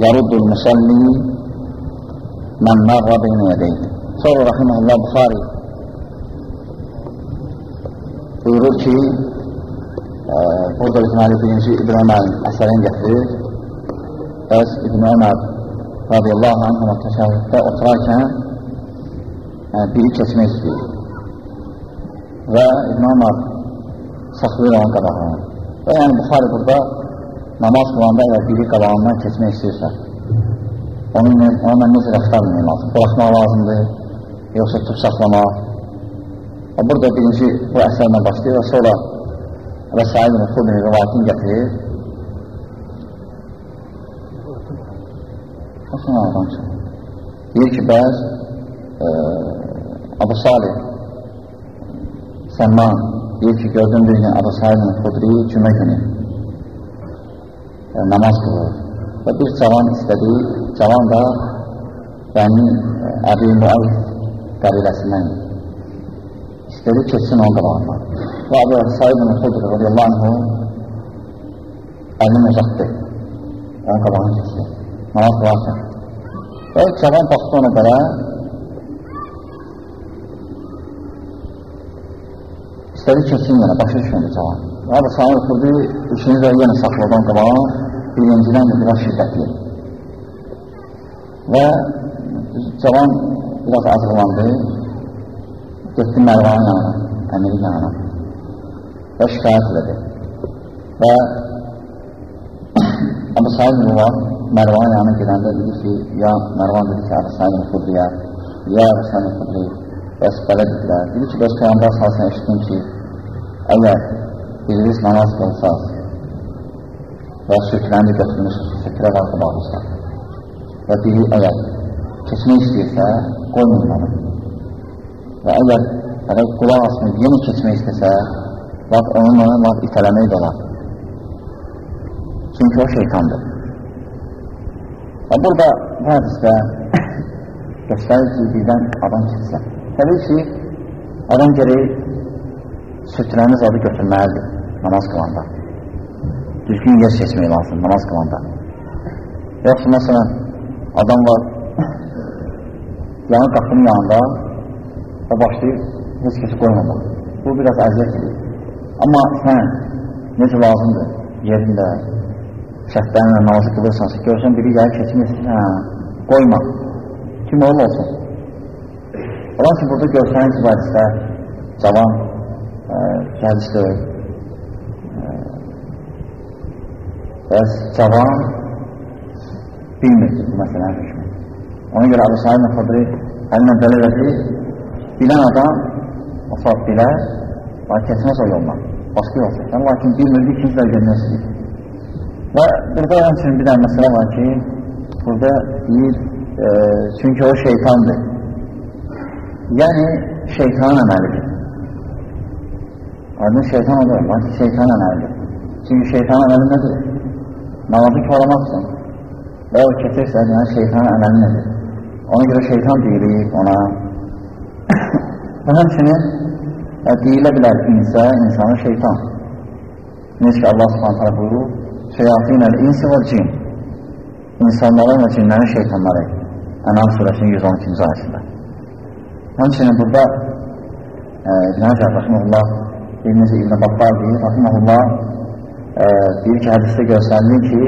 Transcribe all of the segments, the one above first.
yaruddul musalli mən marra beynə yədəydi. Sonra Rahimullah Buxari buyurur ki, e, burada İsmaili birinci İbn Ömərin əsərini gətirir. Bəs İbn Ömər radiyallahu anh təşəhhüddə oturarkən e, biri keçmək istəyir. Və İbn Ömər saxlayır onun qabağını. Və yəni Buxari burada namaz qılanda əgər biri qabağından keçmək istəyirsə, onun, onunla necə rəftar etmək lazım? Buraxmaq lazımdır, yoxsa tut saxlamaq. Və burada birinci bu əsərlə başlayır və sonra və Said ibn Xudri rivayətini gətirir. Hasan adam üçün. Deyir ki, bəz e, Abu Salih Səmman deyir ki, gördüm bir gün Abu Said ibn Xudri cümə günü e, namaz qılır. Və bir cavan istədi, cavan da Bəni Əbi Muayf qəbiləsindən istədi keçsin onun qabağından. Və Əbu Said ibn Xudri radiyallahu anh əlini uzatdı. Onun qabağını keçdi. Namaz qılarkən. Və cavan baxdı ona görə istədi keçsin yenə, başa düşmədi cavan. Əbu Said Xudri üçüncü də yenə saxladı onun qabağını birincidən də biraz şiddətli. Və cavan biraz azıqlandı, getdi Mərvanın yanına, əmirin yanına və şikayət elədi. Və Əbu Said var, Mərvanın yanına gedəndə dedi ki, ya Mərvan dedi ki, Said Xudriyə, ya Əbu Said Xudri və belə dedilər. Dedi ki, bəs Peyyambar salsın eşitdim ki, əgər biriniz namaz qılsaz və sürkləndi götürmüşsünüz, sükrə qalqı bağlısınız və biri əgər keçmək istəyirsə, qoymayın onu. Və əgər əgər qulaq asmayıb yenə keçmək istəsə, laf onunla laf itələmək də olar. Çünki o şeytandır. Və burada bu hədisdə göstərir ki, birdən adam keçsə. Təbii ki, adam gerək sütrəniz adı götürməlidir namaz qılanda. Düzgün yer seçmək lazım namaz qılanda. Yoxsa məsələn, adam var yanı qapının yanında və başlayır heç kəsi qoymamaq. Bu biraz əziyyət edir. Amma sən necə lazımdır yerində şəhətlərinlə namazı qılırsansa, görsən biri keçmək istəyir, hə, qoyma. Kim olur olsun. Olan ki, burada görsəniz bu hədisdə cavan e, gəncdir. E, bəs cavan bilmirdir bu məsələnin hükmü. Ona görə Əbu Sa'id Xudri əlinə belə elədi, bilən adam o saat bilər, lakin keçməz o yoldan, başqa yol çəkən, lakin bilmirdi ki, də görmək istəyir. Və burada həmçinin bir dənə məsələ var ki, burada deyir, e, çünki o şeytandır. Yəni, şeytanın əməlidir. Adın şeytan olur, lakin şeytanın əməlidir. Çünki şeytanın əməli nədir? Namazı korlamaq üçün. Və o keçirsə, yəni şeytanın əməli nədir? Ona görə şeytan deyilir ona. Və həmçinin e, deyilə bilər insə, insana şeytan. Necə ki, Allah subhanətlə buyurur, şeyatinəl insi və cin. İnsanların və cinlərin şeytanları. Ənam surəsinin 112-ci ayəsində. Həmçinin burada e, İbn Həcər Rəxməlullah birinci İbn Battal deyir, Rəxməlullah e, deyir ki, hədisdə göstərilir ki,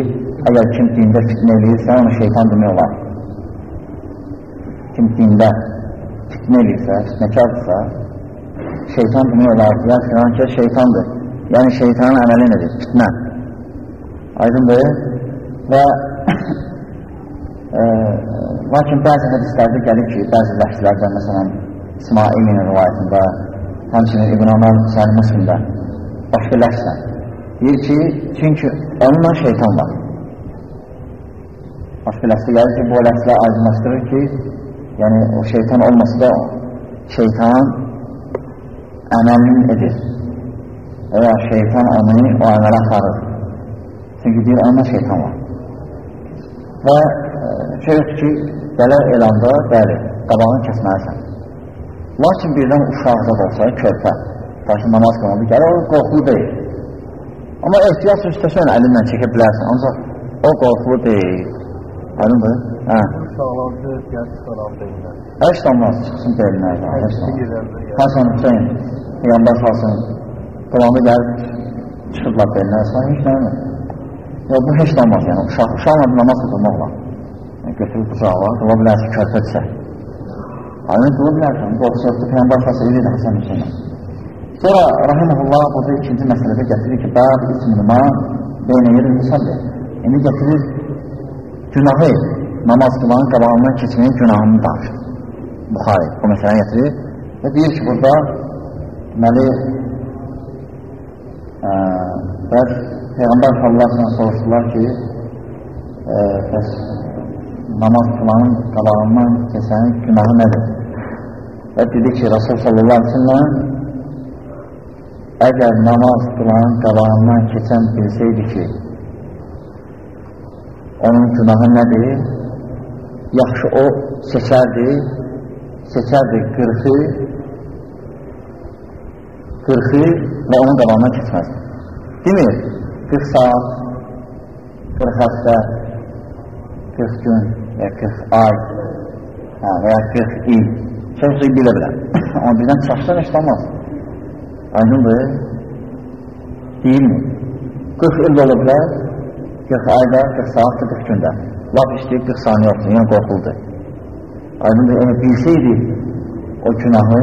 əgər kim dində fitnə eləyirsə, onu şeytan demək olar kim dində fitnə edirsə, fitnəkardırsa, şeytan demək olar ya filan ki, şeytandır. Yəni, şeytanın əməli nedir? Fitnə. Aydındır. Və e, lakin bəzi hədislərdə gəlir ki, bəzi ləhslərdə, məsələn, İsmailin rivayətində, həmçinin İbn Amal Səhəli Müslimdə, başqa ləhslər. Deyir ki, çünki onunla şeytan var. Başqa ləhslə gəlir ki, bu ləhslər aydınlaşdırır ki, yəni o şeytan olmasa da şeytan əməlin edir. Və ya şeytan onu o əmələ aparır çünki deyir ona şeytan var. Və şey yoxdur ki belə elanda bəli qabağını kəsməlisən lakin birdən uşaq zad olsa körpə başı namaz qılmalı gəlir o qorxulu deyil amma ehtiyat üstəsən əlindən çəkə bilərsən ancaq o qorxulu deyil Aydındır? Hə. Sağlamcı, gəl çıxaram deyirlər. Heç də olmaz, çıxsın yəni. Hasan Hüseyin, Peygamber salsın, Qılanı gəlib çıxırlar deyirlər, sən heç nə Yox, bu heç olmaz, yəni uşaq, uşaqla namaz qılmaq var. Yəni, götürüb qucağa, qıla bilərsin, körpədirsə. Ayını qıla bilərsin, qorxusuzda Peygamber salsın, edir Hasan Hüseyin. Sonra Rahimullah burada ikinci məsələdə gətirir ki, bəb isminima beynə yeri müsalli. İndi gətirir günahı namaz qılanın qabağından keçməyin günahını danışır. Buxari bu məsələni gətirir və deyir ki, burada deməli ə, bəs Peyğəmbər sallallahu soruşdular ki, ə, bəs namaz qılanın qabağından keçənin günahı nədir? Və dedi ki, Rasul sallallahu aleyhi ve sellem əgər namaz qılanın qabağından keçən bilsəydi ki, onun günahı nədir? Yaxşı o seçərdi, seçərdi 40-ı, 40-ı və onun qabağından keçməzdi. Demir, 40 saat, 40 həftə, 40 gün və 40 ay hə, və ya 40 il. Şey bilə bilər. Amma birdən çaşdan heç olmaz. Aydındır. Deyilmi? 40 il ola bilər, 40 ayda, 40 saat, 40 gündə. Laf istəyib 40 saniyə olsun, yəni qorxuldu. Aydındır, yəni bilsəydi o günahı,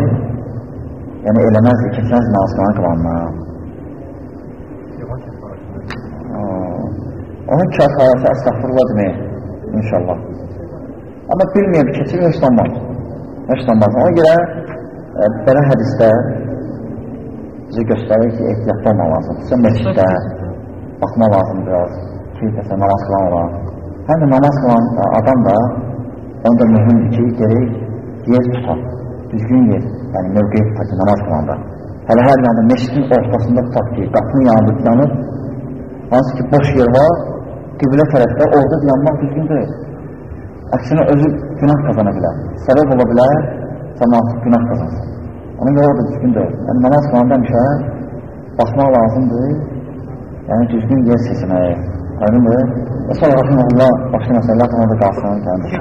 yəni eləməzdi, keçməz namazlarına qılanlar. Onun kəfayəsi əstəxfurullah demək, inşallah. Amma bilməyib, keçir heç olmaz. Heç olmaz. Ona görə e, belə hədisdə bizə göstərir ki, ehtiyatlı olmaq lazımdır. Sən məsciddə baxma lazımdır biraz ki, məsələn, namaz qılan olan. Həm də namaz qılan adam da onda mühümdür ki, gerək yer tutar, düzgün yer, yəni mövqeyi tutar ki, namaz qılanda. Hələ hər yanda məscidin ortasında tutar ki, qapının yanında yanır, hansı ki, boş yer var, qiblə tərəfdə, orada yanmaq düzgün deyil. Əksinə özü günah qazana bilər. Səbəb ola bilər, cəmaat günah qazansın. Ona görə orada düzgün deyil. Yəni, namaz qılanda həmişə baxmaq lazımdır, yəni düzgün yer seçmək. Aydındır. Və sonra Rasulullah başqa məsələlər tamamda qalsın, yəni